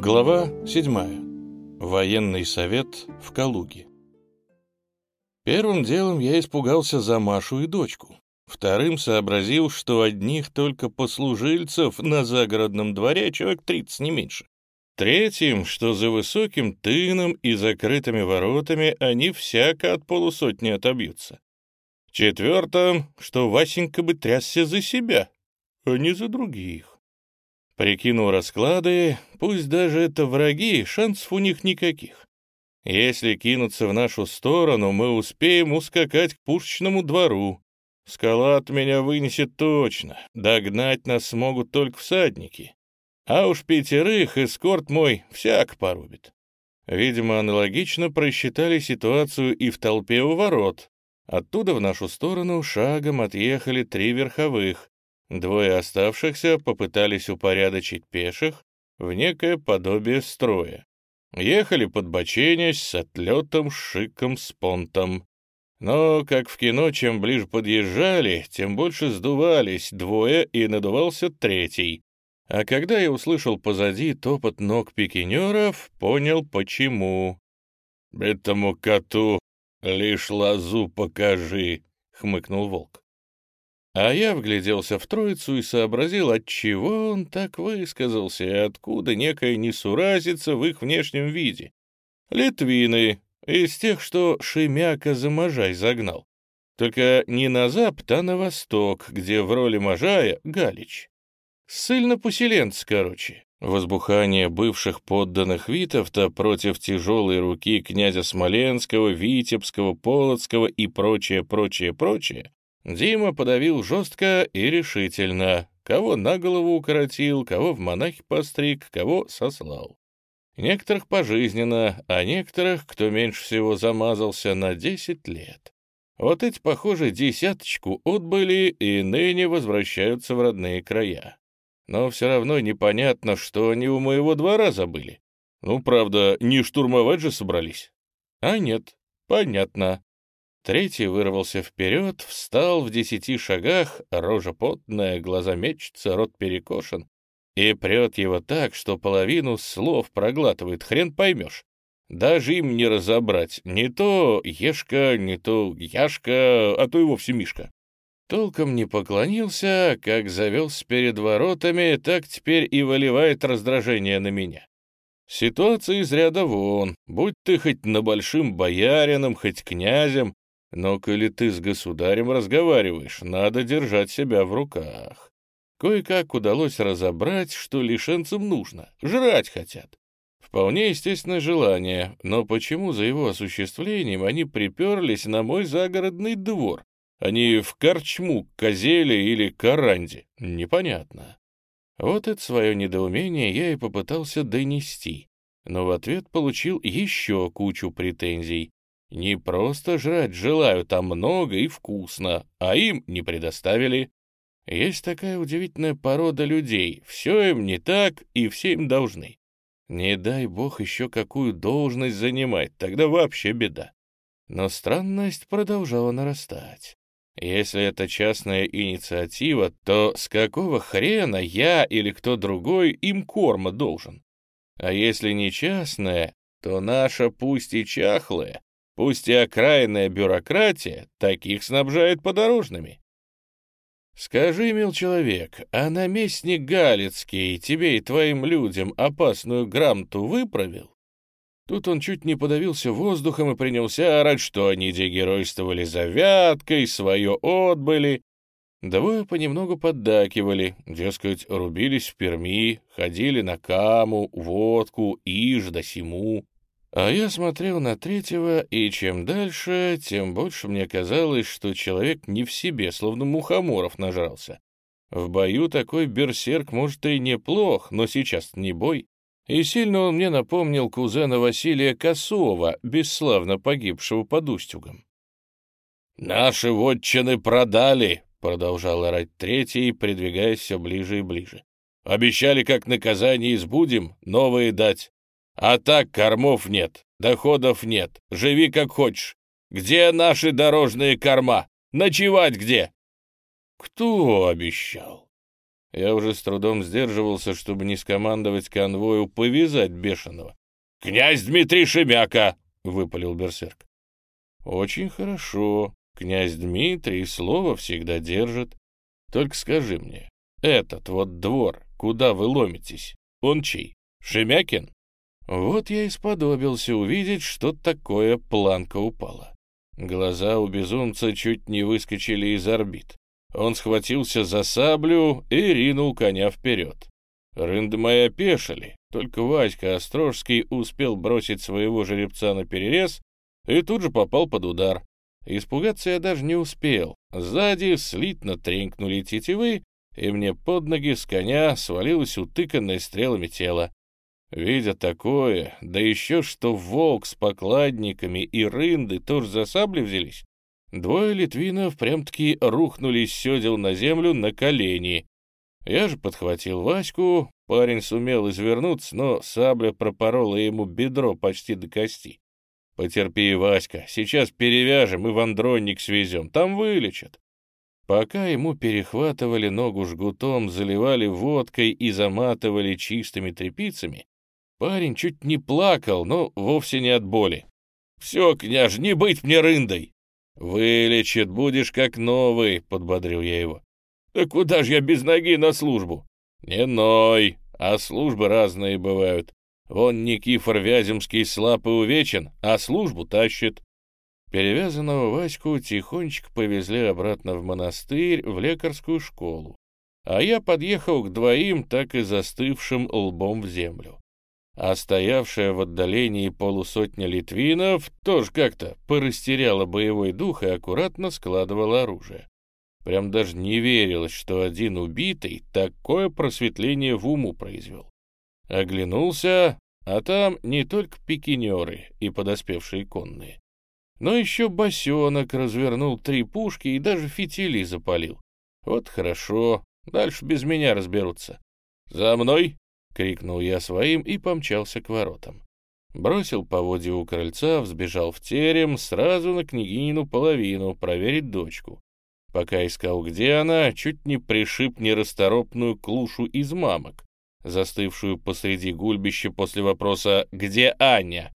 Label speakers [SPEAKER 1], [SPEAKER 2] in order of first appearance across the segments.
[SPEAKER 1] Глава 7. Военный совет в Калуге. Первым делом я испугался за Машу и дочку. Вторым сообразил, что одних только послужильцев на загородном дворе человек 30 не меньше. Третьим, что за высоким тыном и закрытыми воротами они всяко от полусотни отобьются. Четвертым, что Васенька бы трясся за себя, а не за других. Прикинул расклады, пусть даже это враги, шансов у них никаких. Если кинуться в нашу сторону, мы успеем ускакать к пушечному двору. Скала от меня вынесет точно, догнать нас смогут только всадники. А уж пятерых эскорт мой всяк порубит. Видимо, аналогично просчитали ситуацию и в толпе у ворот. Оттуда в нашу сторону шагом отъехали три верховых, Двое оставшихся попытались упорядочить пеших в некое подобие строя. Ехали подбоченясь с отлетом, шиком, с понтом. Но, как в кино, чем ближе подъезжали, тем больше сдувались двое и надувался третий. А когда я услышал позади топот ног пикинеров, понял, почему. «Этому коту лишь лазу покажи», — хмыкнул волк. А я вгляделся в троицу и сообразил, отчего он так высказался и откуда некая несуразица в их внешнем виде. Литвины, из тех, что Шемяка за Можай загнал. Только не на запад, а на восток, где в роли Можая — Галич. Ссыльно-поселенцы, короче. Возбухание бывших подданных Витовта против тяжелой руки князя Смоленского, Витебского, Полоцкого и прочее, прочее, прочее Дима подавил жестко и решительно, кого на голову укоротил, кого в монахи постриг, кого сослал. Некоторых пожизненно, а некоторых, кто меньше всего замазался, на десять лет. Вот эти, похоже, десяточку отбыли и ныне возвращаются в родные края. Но все равно непонятно, что они у моего двора забыли. Ну, правда, не штурмовать же собрались. А нет, понятно. Третий вырвался вперед, встал в десяти шагах, рожа потная, глаза мечутся, рот перекошен, и прет его так, что половину слов проглатывает, хрен поймешь. Даже им не разобрать, не то Ешка, не то Яшка, а то и вовсе Мишка. Толком не поклонился, как завелся перед воротами, так теперь и выливает раздражение на меня. Ситуация из ряда вон, будь ты хоть на большим боярином, хоть князем, но коли ты с государем разговариваешь, надо держать себя в руках. Кое-как удалось разобрать, что лишенцам нужно. Жрать хотят. Вполне естественное желание, но почему за его осуществлением они приперлись на мой загородный двор, а не в корчму, козеле или каранде? Непонятно. Вот это свое недоумение я и попытался донести, но в ответ получил еще кучу претензий. Не просто жрать желают, а много и вкусно, а им не предоставили. Есть такая удивительная порода людей, все им не так и все им должны. Не дай бог еще какую должность занимать, тогда вообще беда. Но странность продолжала нарастать. Если это частная инициатива, то с какого хрена я или кто другой им корма должен? А если не частная, то наша пусть и чахлая, Пусть и окраинная бюрократия таких снабжает подорожными. Скажи, мил человек, а наместник Галицкий тебе и твоим людям опасную грамоту выправил? Тут он чуть не подавился воздухом и принялся орать, что они дегеройствовали за вяткой, свое отбыли. Двое понемногу поддакивали, дескать, рубились в Перми, ходили на каму, водку, иж да симу. А я смотрел на третьего, и чем дальше, тем больше мне казалось, что человек не в себе, словно мухоморов нажрался. В бою такой берсерк, может, и неплох, но сейчас не бой. И сильно он мне напомнил кузена Василия Косова, бесславно погибшего под Устюгом. «Наши вотчины продали!» — продолжал орать третий, придвигаясь все ближе и ближе. «Обещали, как наказание избудем, новые дать. А так кормов нет, доходов нет, живи как хочешь. Где наши дорожные корма? Ночевать где?» «Кто обещал?» Я уже с трудом сдерживался, чтобы не скомандовать конвою повязать бешеного. «Князь Дмитрий Шемяка!» — выпалил берсерк. «Очень хорошо. Князь Дмитрий слово всегда держит. Только скажи мне, этот вот двор, куда вы ломитесь, он чей? Шемякин?» Вот я и сподобился увидеть, что такое планка упала. Глаза у безумца чуть не выскочили из орбит. Он схватился за саблю и ринул коня вперед. Рынды мои опешили, только Васька Острожский успел бросить своего жеребца на перерез и тут же попал под удар. Испугаться я даже не успел. Сзади слитно тренькнули тетивы, и мне под ноги с коня свалилось утыканное стрелами тело. Видя такое, да еще что волк с покладниками и рынды тоже за сабли взялись, двое литвинов прям-таки рухнули с седел на землю на колени. Я же подхватил Ваську, парень сумел извернуться, но сабля пропорола ему бедро почти до кости. «Потерпи, Васька, сейчас перевяжем и в андронник свезем, там вылечат». Пока ему перехватывали ногу жгутом, заливали водкой и заматывали чистыми тряпицами, Парень чуть не плакал, но вовсе не от боли. «Все, княж, не быть мне рындой!» «Вылечит, будешь как новый», — подбодрил я его. «Да куда ж я без ноги на службу?» «Не ной, а службы разные бывают. Вон Никифор Вяземский слаб и увечен, а службу тащит». Перевязанного Ваську тихонечко повезли обратно в монастырь, в лекарскую школу. А я подъехал к двоим, так и застывшим лбом в землю а стоявшая в отдалении полусотня литвинов тоже как-то порастеряла боевой дух и аккуратно складывала оружие. Прям даже не верилось, что один убитый такое просветление в уму произвел. Оглянулся, а там не только пикинеры и подоспевшие конные, но еще босенок развернул три пушки и даже фитили запалил. Вот хорошо, дальше без меня разберутся. «За мной!» — крикнул я своим и помчался к воротам. Бросил поводья у крыльца, взбежал в терем, сразу на княгинину половину, проверить дочку. Пока искал, где она, чуть не пришиб нерасторопную клушу из мамок, застывшую посреди гульбища после вопроса «Где Аня?».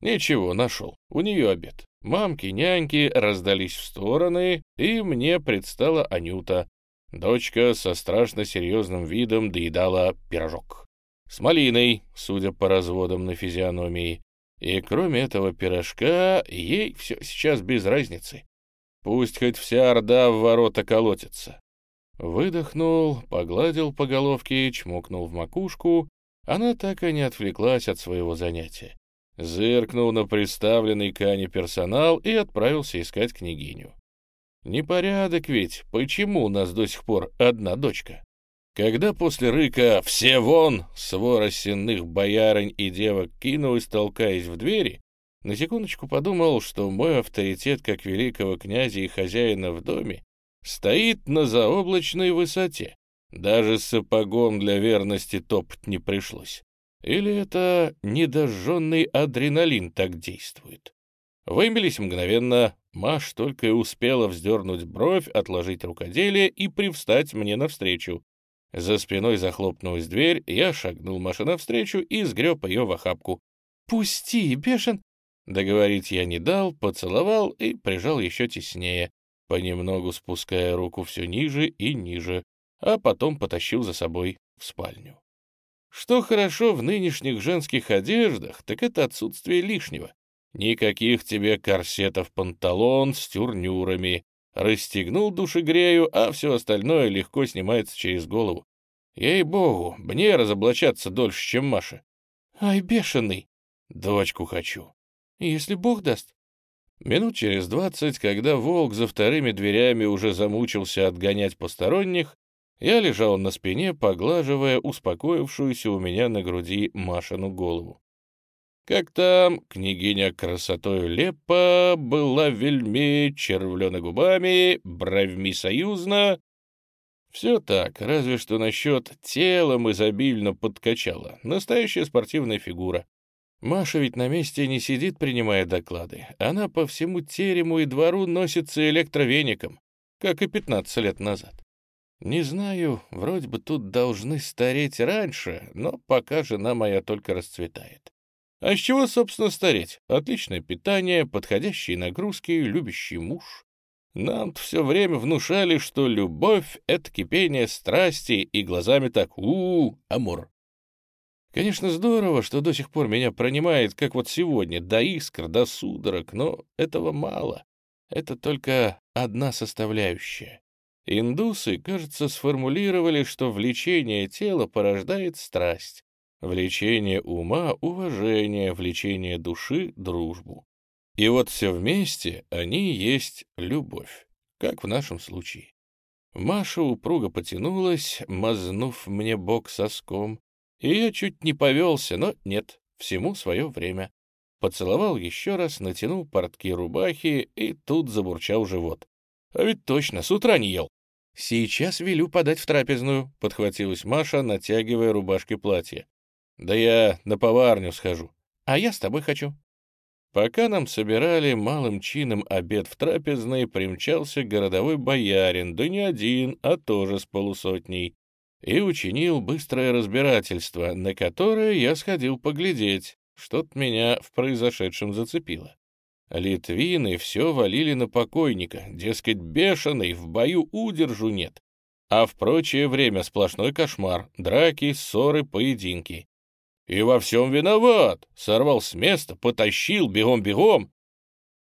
[SPEAKER 1] Ничего, нашел, у нее обед. Мамки, няньки раздались в стороны, и мне предстала Анюта. Дочка со страшно серьезным видом доедала пирожок с малиной, судя по разводам на физиономии. И кроме этого пирожка, ей все сейчас без разницы. Пусть хоть вся орда в ворота колотится. Выдохнул, погладил по головке, чмокнул в макушку. Она так и не отвлеклась от своего занятия. Зыркнул на представленный Кане персонал и отправился искать княгиню. Непорядок ведь, почему у нас до сих пор одна дочка? Когда после рыка «Все вон!» свора сенных боярынь и девок кинулась, толкаясь в двери, на секундочку подумал, что мой авторитет как великого князя и хозяина в доме стоит на заоблачной высоте. Даже сапогом для верности топать не пришлось. Или это недожженный адреналин так действует? Вымелись мгновенно, Маш только и успела вздернуть бровь, отложить рукоделие и привстать мне навстречу. За спиной захлопнулась дверь, я шагнул Маше навстречу и сгреб ее в охапку. «Пусти, бешен!» Договорить я не дал, поцеловал и прижал еще теснее, понемногу спуская руку все ниже и ниже, а потом потащил за собой в спальню. Что хорошо в нынешних женских одеждах, так это отсутствие лишнего. Никаких тебе корсетов-панталон с тюрнюрами, Расстегнул душегрею, а все остальное легко снимается через голову. Ей-богу, мне разоблачаться дольше, чем Маша. Ай, бешеный! Дочку хочу. Если бог даст. Минут через двадцать, когда волк за вторыми дверями уже замучился отгонять посторонних, я лежал на спине, поглаживая успокоившуюся у меня на груди Машину голову. Как там, княгиня красотою лепа, была вельми червлена губами, бровьми союзно. Все так, разве что насчет телом изобильно подкачала. Настоящая спортивная фигура. Маша ведь на месте не сидит, принимая доклады. Она по всему терему и двору носится электровеником, как и 15 лет назад. Не знаю, вроде бы тут должны стареть раньше, но пока жена моя только расцветает. А с чего, собственно, стареть? Отличное питание, подходящие нагрузки, любящий муж. нам все время внушали, что любовь — это кипение страсти, и глазами так у, -у, амур. Конечно, здорово, что до сих пор меня пронимает, как вот сегодня, до искр, до судорог, но этого мало. Это только одна составляющая. Индусы, кажется, сформулировали, что влечение тела порождает страсть, влечение ума — уважение, влечение души — дружбу. И вот все вместе они есть любовь, как в нашем случае. Маша упруго потянулась, мазнув мне бок соском, и я чуть не повелся, но нет, всему свое время. Поцеловал еще раз, натянул портки рубахи и тут забурчал живот. А ведь точно, с утра не ел. «Сейчас велю подать в трапезную», — подхватилась Маша, натягивая рубашки платья. «Да я на поварню схожу». «А я с тобой хочу». Пока нам собирали малым чином обед в трапезной, примчался городовой боярин, да не один, а тоже с полусотней, и учинил быстрое разбирательство, на которое я сходил поглядеть, что-то меня в произошедшем зацепило. Литвины все валили на покойника, дескать, бешеный, в бою удержу нет. А в прочее время сплошной кошмар, драки, ссоры, поединки. И во всем виноват. Сорвал с места, потащил, бегом-бегом.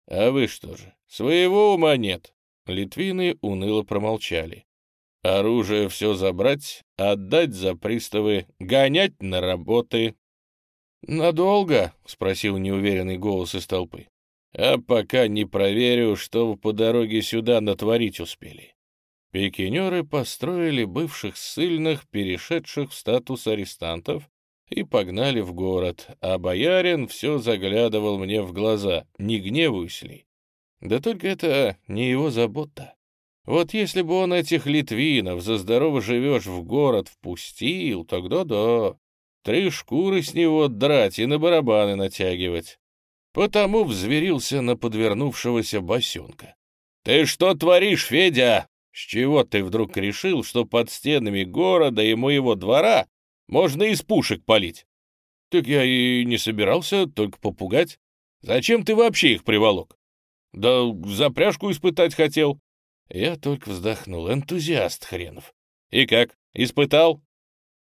[SPEAKER 1] А вы что же, своего ума нет? Литвины уныло промолчали. Оружие все забрать, отдать за приставы, гонять на работы. «Надолго?» — спросил неуверенный голос из толпы. «А пока не проверю, что вы по дороге сюда натворить успели». Пикинеры построили бывших ссыльных, перешедших в статус арестантов, и погнали в город, а боярин все заглядывал мне в глаза, не гневаюсь ли. Да только это не его забота. Вот если бы он этих литвинов за здорово живешь в город впустил, тогда да. Три шкуры с него драть и на барабаны натягивать. Потому взверился на подвернувшегося босенка. «Ты что творишь, Федя? С чего ты вдруг решил, что под стенами города и моего двора можно из пушек палить. Так я и не собирался, только попугать. Зачем ты вообще их приволок? Да запряжку испытать хотел. Я только вздохнул. Энтузиаст хренов. И как, испытал?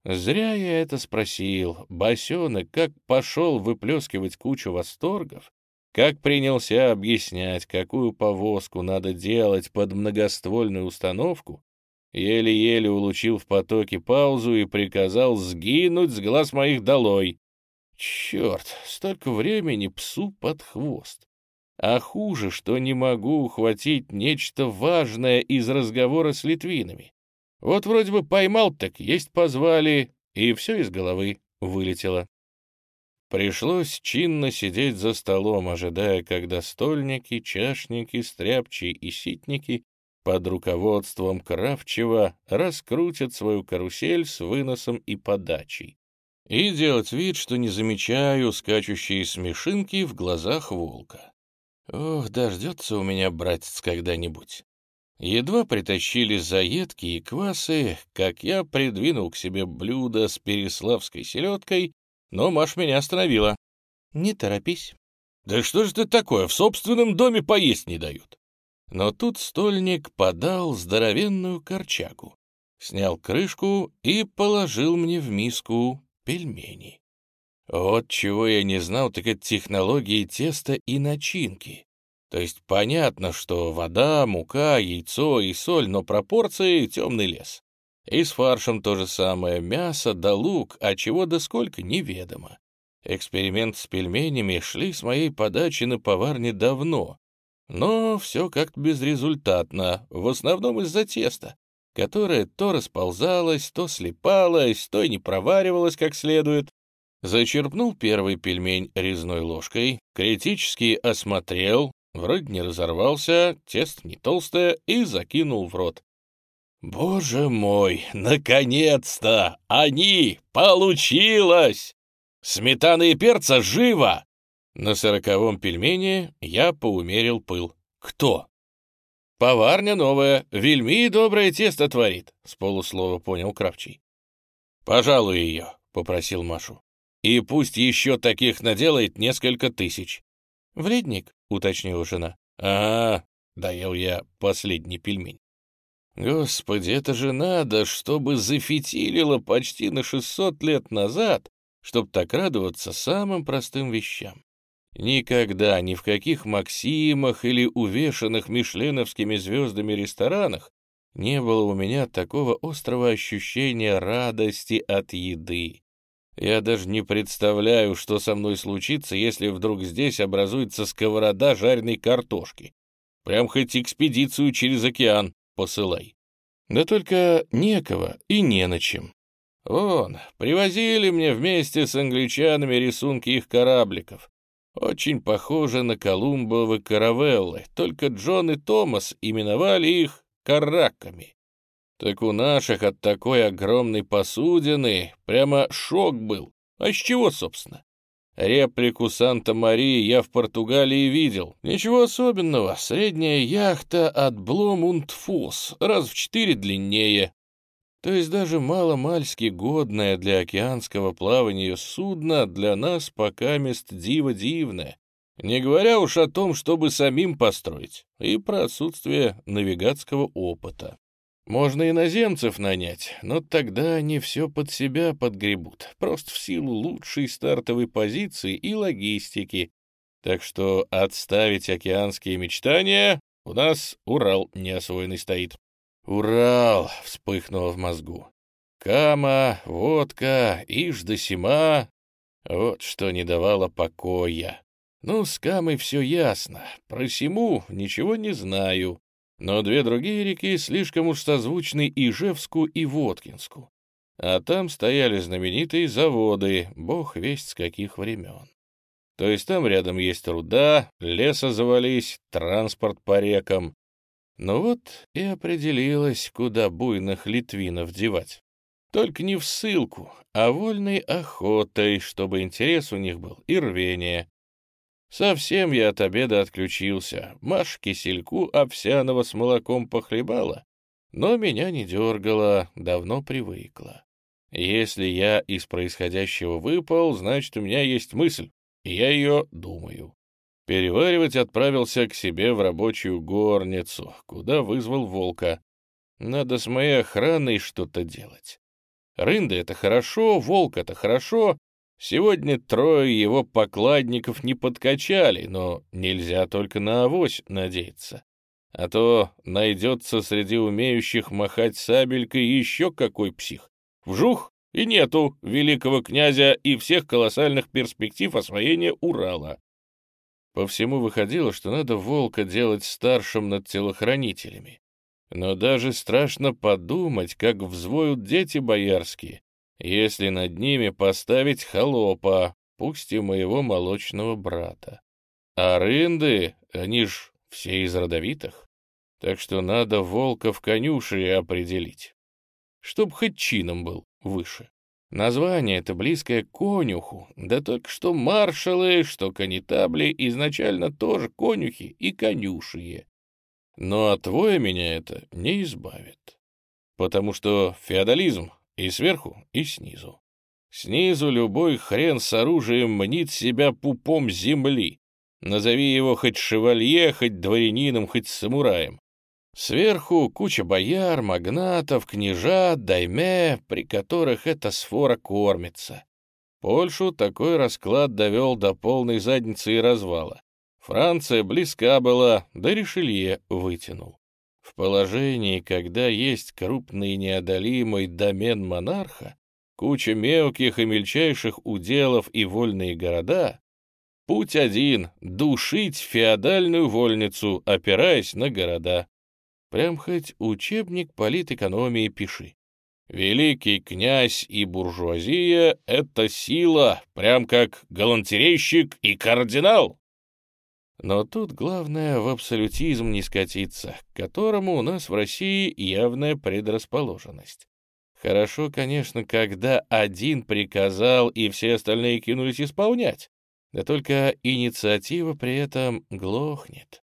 [SPEAKER 1] Зря я это спросил. Босенок как пошел выплескивать кучу восторгов, как принялся объяснять, какую повозку надо делать под многоствольную установку, еле-еле улучил в потоке паузу и приказал сгинуть с глаз моих долой. Черт, столько времени псу под хвост. А хуже, что не могу ухватить нечто важное из разговора с литвинами. Вот вроде бы поймал, так есть позвали, и все из головы вылетело. Пришлось чинно сидеть за столом, ожидая, когда стольники, чашники, стряпчие и ситники под руководством Кравчева раскрутят свою карусель с выносом и подачей и делать вид, что не замечаю скачущие смешинки в глазах волка. Ох, дождется у меня братец когда-нибудь. Едва притащили заедки и квасы, как я придвинул к себе блюдо с переславской селедкой, но Маш меня остановила. «Не торопись». «Да что же ты такое, в собственном доме поесть не дают?» Но тут стольник подал здоровенную корчагу, снял крышку и положил мне в миску пельмени. Вот чего я не знал, так это технологии теста и начинки. То есть понятно, что вода, мука, яйцо и соль, но пропорции — темный лес. И с фаршем то же самое, мясо да лук, а чего да сколько — неведомо. Эксперимент с пельменями шли с моей подачи на поварне давно, но все как-то безрезультатно, в основном из-за теста, которое то расползалось, то слипалось, то и не проваривалось как следует. Зачерпнул первый пельмень резной ложкой, критически осмотрел, вроде не разорвался, тесто не толстое, и закинул в рот. «Боже мой, наконец-то! Они! Получилось! Сметана и перца живо!» На сороковом пельмене я поумерил пыл. Кто? Поварня новая, вельми доброе тесто творит, — с полуслова понял Кравчий. Пожалуй ее, — попросил Машу. И пусть еще таких наделает несколько тысяч.
[SPEAKER 2] Вредник, — уточнила жена.
[SPEAKER 1] Ага, доел я последний пельмень. Господи, это же надо, чтобы зафитилило почти на 600 лет назад, чтоб так радоваться самым простым вещам. Никогда ни в каких Максимах или увешанных мишленовскими звездами ресторанах не было у меня такого острого ощущения радости от еды. Я даже не представляю, что со мной случится, если вдруг здесь образуется сковорода жареной картошки. Прям хоть экспедицию через океан посылай. Да только некого и не на чем. Вон, привозили мне вместе с англичанами рисунки их корабликов. Очень похоже на Колумбовы каравеллы, только Джон и Томас именовали их караками. Так у наших от такой огромной посудины прямо шок был. А с чего, собственно? Реплику Санта-Марии я в Португалии видел. Ничего особенного, средняя яхта от Бломундфус, раз в четыре длиннее. То есть даже мало-мальски годное для океанского плавания судно для нас пока мест диво дивное. Не говоря уж о том, чтобы самим построить, и про отсутствие навигатского опыта. Можно иноземцев нанять, но тогда они все под себя подгребут, просто в силу лучшей стартовой позиции и логистики. Так что отставить океанские мечтания у нас Урал неосвоенный стоит. «Урал!» — вспыхнуло в мозгу. «Кама, водка, иж да сима!» Вот что не давало покоя. Ну, с Камой все ясно, про Симу ничего не знаю. Но две другие реки слишком уж созвучны Ижевску и Воткинску. А там стояли знаменитые заводы, бог весть с каких времен. То есть там рядом есть руда, леса завались, транспорт по рекам. Ну вот и определилась, куда буйных литвинов девать. Только не в ссылку, а вольной охотой, чтобы интерес у них был и рвение. Совсем я от обеда отключился. Маш кисельку овсяного с молоком похлебала, но меня не дергала, давно привыкла. Если я из происходящего выпал, значит, у меня есть мысль, и я ее думаю. Переваривать отправился к себе в рабочую горницу, куда вызвал волка. Надо с моей охраной что-то делать. Рында — это хорошо, волк — это хорошо, Сегодня трое его покладников не подкачали, но нельзя только на авось надеяться. А то найдется среди умеющих махать сабелькой еще какой псих. Вжух, и нету великого князя и всех колоссальных перспектив освоения Урала. По всему выходило, что надо волка делать старшим над телохранителями. Но даже страшно подумать, как взвоют дети боярские, если над ними поставить холопа, пусть и моего молочного брата. А рынды, они ж все из родовитых, так что надо волка в конюши определить, чтоб хоть чином был выше. Название это близкое к конюху, да только что маршалы, что канитабли изначально тоже конюхи и конюшие. Но от меня это не избавит, потому что феодализм и сверху, и снизу. Снизу любой хрен с оружием мнит себя пупом земли. Назови его хоть шевалье, хоть дворянином, хоть самураем. Сверху куча бояр, магнатов, княжат, дайме, при которых эта сфора кормится. Польшу такой расклад довел до полной задницы и развала. Франция близка была, да Ришелье вытянул. В положении, когда есть крупный неодолимый домен монарха, куча мелких и мельчайших уделов и вольные города, путь один — душить феодальную вольницу, опираясь на города. Прям хоть учебник политэкономии пиши. Великий князь и буржуазия — это сила, прям как галантерейщик и кардинал. Но тут главное в абсолютизм не скатиться, к которому у нас в России явная предрасположенность. Хорошо, конечно, когда один приказал и все остальные кинулись исполнять, да только инициатива при этом глохнет.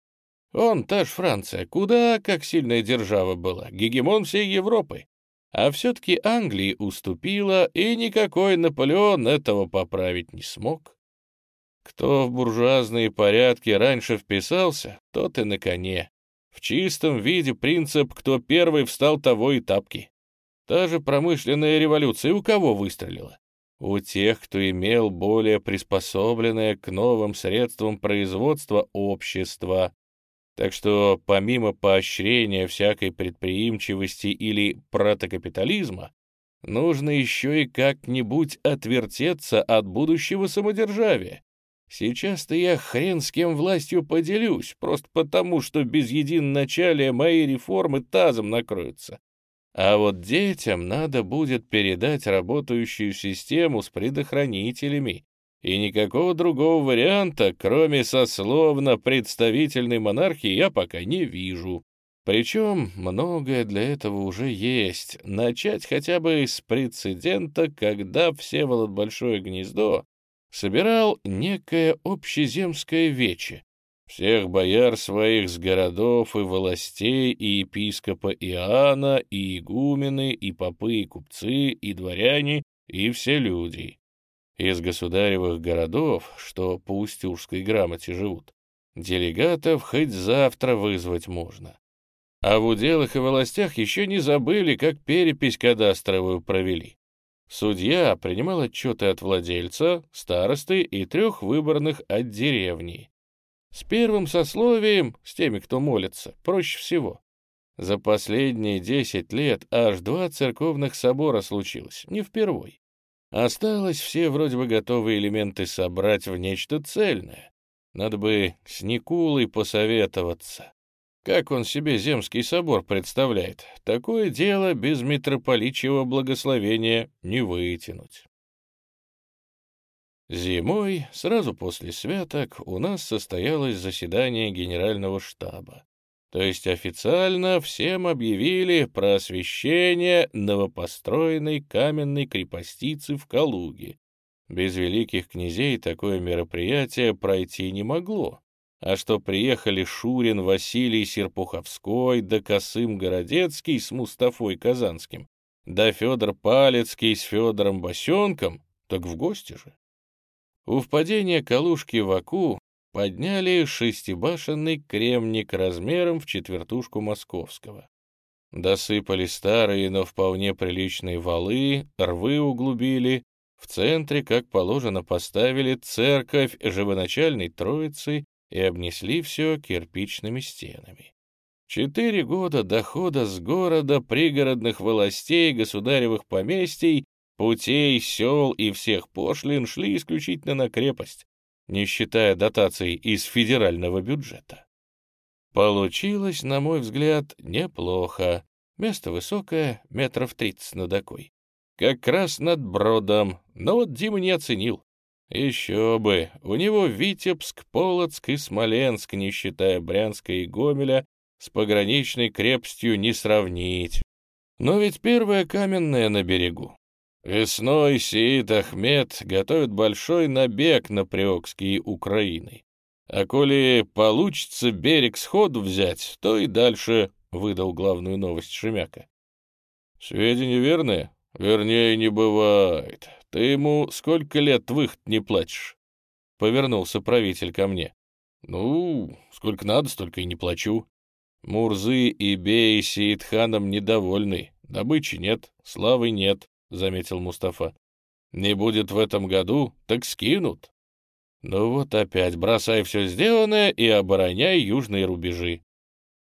[SPEAKER 2] Он, та ж Франция, куда как сильная держава была, гегемон всей Европы. А все-таки Англии уступила, и никакой Наполеон этого поправить не смог. Кто в буржуазные порядки раньше вписался, тот и на коне. В чистом виде принцип «кто первый встал, того и тапки». Та же промышленная революция у кого выстрелила? У тех, кто имел более приспособленное к новым средствам производства общество. Так что помимо поощрения всякой предприимчивости или протокапитализма, нужно еще и как-нибудь отвертеться от будущего самодержавия. Сейчас-то я хрен с кем властью поделюсь, просто потому, что без единоначалия мои реформы тазом накроются. А вот детям надо будет передать работающую систему с предохранителями, и никакого другого варианта, кроме сословно-представительной монархии, я пока не вижу. Причем многое для этого уже есть. Начать хотя бы с прецедента, когда Всеволод Большое Гнездо собирал некое общеземское вече, всех бояр своих с городов и властей, и епископа Иоанна, и игумены, и попы, и купцы, и дворяне, и все люди. Из государевых городов, что по устюжской грамоте живут, делегатов хоть завтра вызвать можно. А в уделах и властях еще не забыли, как перепись кадастровую провели. Судья принимал отчеты от владельца, старосты и трех выборных от деревни. С первым сословием, с теми, кто молится, проще всего. За последние десять лет аж два церковных собора случилось, не впервой. Осталось все вроде бы готовые элементы собрать в нечто цельное. Надо бы с Никулой посоветоваться. Как он себе Земский собор представляет? Такое дело без митрополичьего благословения не вытянуть. Зимой, сразу после святок, у нас состоялось заседание генерального штаба. То есть официально всем объявили про освящение новопостроенной каменной крепостицы в Калуге. Без великих князей такое мероприятие пройти не могло. А что приехали Шурин, Василий Серпуховской, да Косым Городецкий с Мустафой Казанским, да Федор Палецкий с Федором Босенком, так в гости же. У впадения Калушки в Аку подняли шестибашенный кремник размером в четвертушку московского. Досыпали старые, но вполне приличные валы, рвы углубили, в центре, как положено, поставили церковь живоначальной Троицы и обнесли все кирпичными стенами. Четыре года дохода с города, пригородных властей, государевых поместий Путей, сел и всех пошлин шли исключительно на крепость, не считая дотаций из федерального бюджета. Получилось, на мой взгляд, неплохо. Место высокое, метров тридцать над окой. Как раз над бродом, но вот Дима не оценил. Еще бы, у него Витебск, Полоцк и Смоленск, не считая Брянска и Гомеля, с пограничной крепостью не сравнить. Но ведь первая каменная на берегу. Весной Сиит Ахмед готовит большой набег на Приокские Украины. А коли получится берег сходу взять, то и дальше выдал главную новость Шемяка. Сведения верные? Вернее, не бывает. Ты ему сколько лет выход не платишь? Повернулся правитель ко мне. Ну, сколько надо, столько и не плачу. Мурзы и Бей Сиитханом недовольны. Добычи нет, славы нет, — заметил Мустафа. «Не будет в этом году, так скинут». «Ну вот опять бросай все сделанное и обороняй южные рубежи».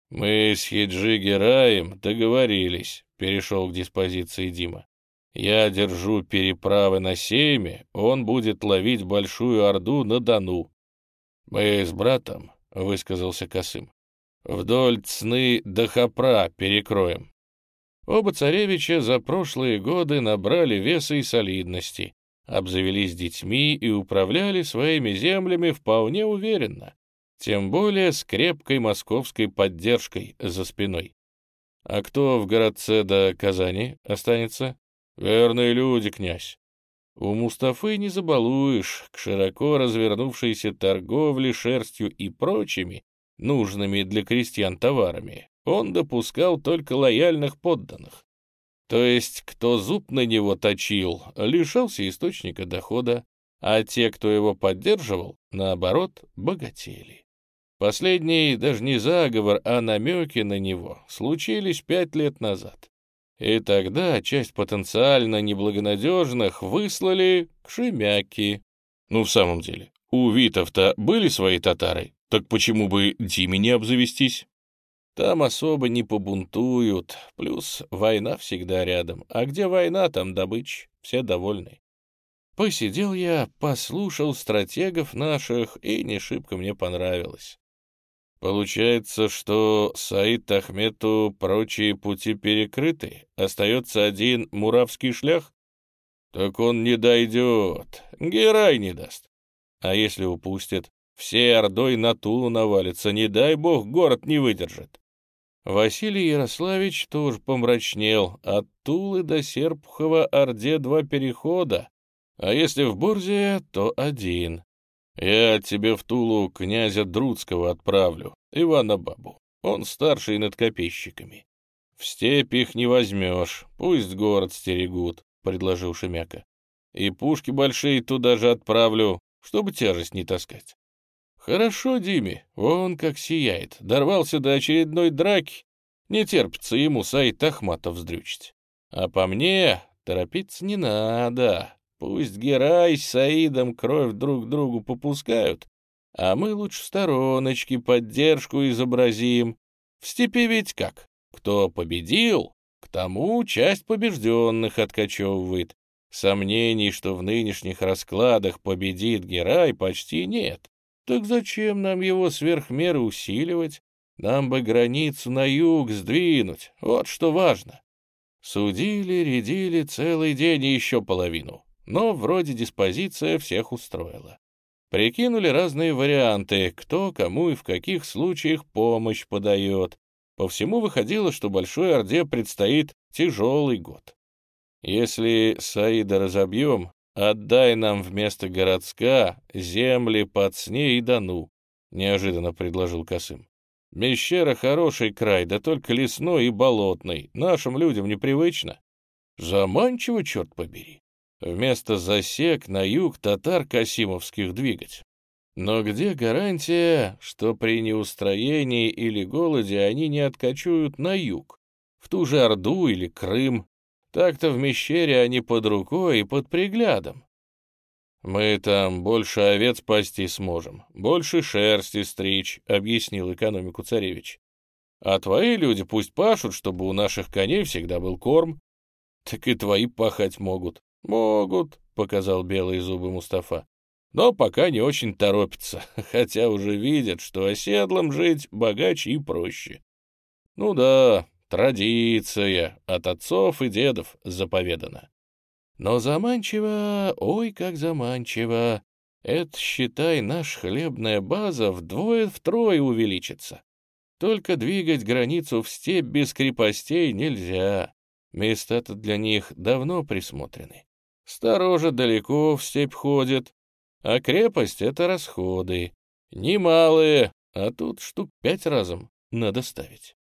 [SPEAKER 2] «Мы с Хиджи Гераем договорились», — перешел к диспозиции Дима. «Я держу переправы на Сейме, он будет ловить Большую Орду на Дону». «Мы с братом», — высказался Косым, — «вдоль Цны до Хапра перекроем. Оба царевича за прошлые годы набрали веса и солидности, обзавелись детьми и управляли своими землями вполне уверенно, тем более с крепкой московской поддержкой за спиной. А кто в городце до Казани останется? Верные люди, князь. У Мустафы не забалуешь, к широко развернувшейся торговле шерстью и прочими нужными для крестьян товарами, он допускал только лояльных подданных. То есть, кто зуб на него точил, лишался источника дохода, а те, кто его поддерживал, наоборот, богатели. Последний даже не заговор, а намеки на него случились пять лет назад. И тогда часть потенциально неблагонадежных выслали к Шемяки. Ну, в самом деле, у Витов-то были свои татары, так почему бы Диме не обзавестись? Там особо не побунтуют, плюс война всегда рядом. А где война, там добыча, все довольны. Посидел я, послушал стратегов наших, и не шибко мне понравилось. Получается, что Саид Ахмету прочие пути перекрыты, остается один муравский шлях? Так он не дойдет, Герай не даст. А если упустит, все ордой на Тулу навалится, не дай бог, город не выдержит. Василий Ярославич тоже помрачнел. От Тулы до Серпухова Орде два перехода, а если в Борзе, то один. Я тебе в Тулу князя Друцкого отправлю, Ивана Бабу. Он старший над копейщиками. В степь их не возьмешь, пусть город стерегут, — предложил Шемяка. И пушки большие туда же отправлю, чтобы тяжесть не таскать. Хорошо, Диме, он как сияет, дорвался до очередной драки, не терпится ему Саид Ахматов вздрючить. А по мне, торопиться не надо, Пусть Герай с Саидом кровь друг другу попускают, а мы лучше стороночки поддержку изобразим. В степи ведь как? Кто победил, к тому часть побежденных откачевывает. Сомнений, что в нынешних раскладах победит Герай, почти нет. Так зачем нам его сверх меры усиливать? Нам бы границу на юг сдвинуть, вот что важно. Судили, рядили целый день и еще половину но вроде диспозиция всех устроила. Прикинули разные варианты, кто кому и в каких случаях помощь подает. По всему выходило, что Большой Орде предстоит тяжелый год. Если Саида разобьем, отдай нам вместо городска земли под сне и Дону, — неожиданно предложил Косым. Мещера хороший край, да только лесной и болотный. Нашим людям непривычно. Заманчиво, черт побери вместо засек на юг татар Касимовских двигать. Но где гарантия, что при неустроении или голоде они не откачуют на юг, в ту же Орду или Крым? Так-то в Мещере они под рукой и под приглядом. «Мы там больше овец пасти сможем, больше шерсти стричь», — объяснил экономику царевич. «А твои люди пусть пашут, чтобы у наших коней всегда был корм. Так и твои пахать могут. «Могут», — показал белые зубы Мустафа. «Но пока не очень торопятся, хотя уже видят, что оседлым жить богаче и проще». «Ну да, традиция, от отцов и дедов заповедана». «Но заманчиво, ой, как заманчиво! Это, считай, наш хлебная база вдвое-втрое увеличится. Только двигать границу в степь без крепостей нельзя. Места-то для них давно присмотрены. Сторожа далеко в степь ходит, а крепость — это расходы. Немалые, а тут штук пять разом надо ставить.